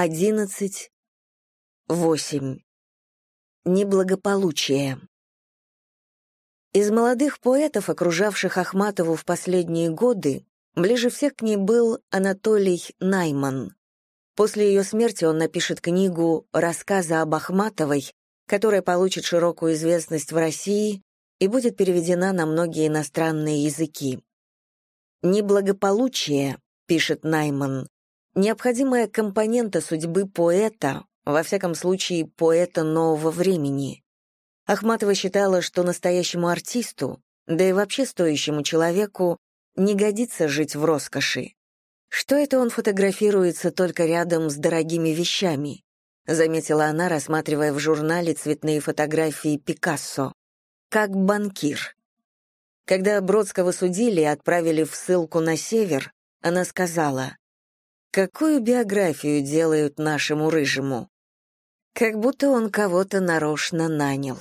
одиннадцать, восемь. Неблагополучие. Из молодых поэтов, окружавших Ахматову в последние годы, ближе всех к ней был Анатолий Найман. После ее смерти он напишет книгу «Рассказы об Ахматовой», которая получит широкую известность в России и будет переведена на многие иностранные языки. «Неблагополучие», — пишет Найман, необходимая компонента судьбы поэта, во всяком случае поэта нового времени. Ахматова считала, что настоящему артисту, да и вообще стоящему человеку, не годится жить в роскоши. Что это он фотографируется только рядом с дорогими вещами? заметила она, рассматривая в журнале цветные фотографии Пикассо. Как банкир. Когда Бродского судили и отправили в ссылку на север, она сказала, Какую биографию делают нашему рыжему? Как будто он кого-то нарочно нанял.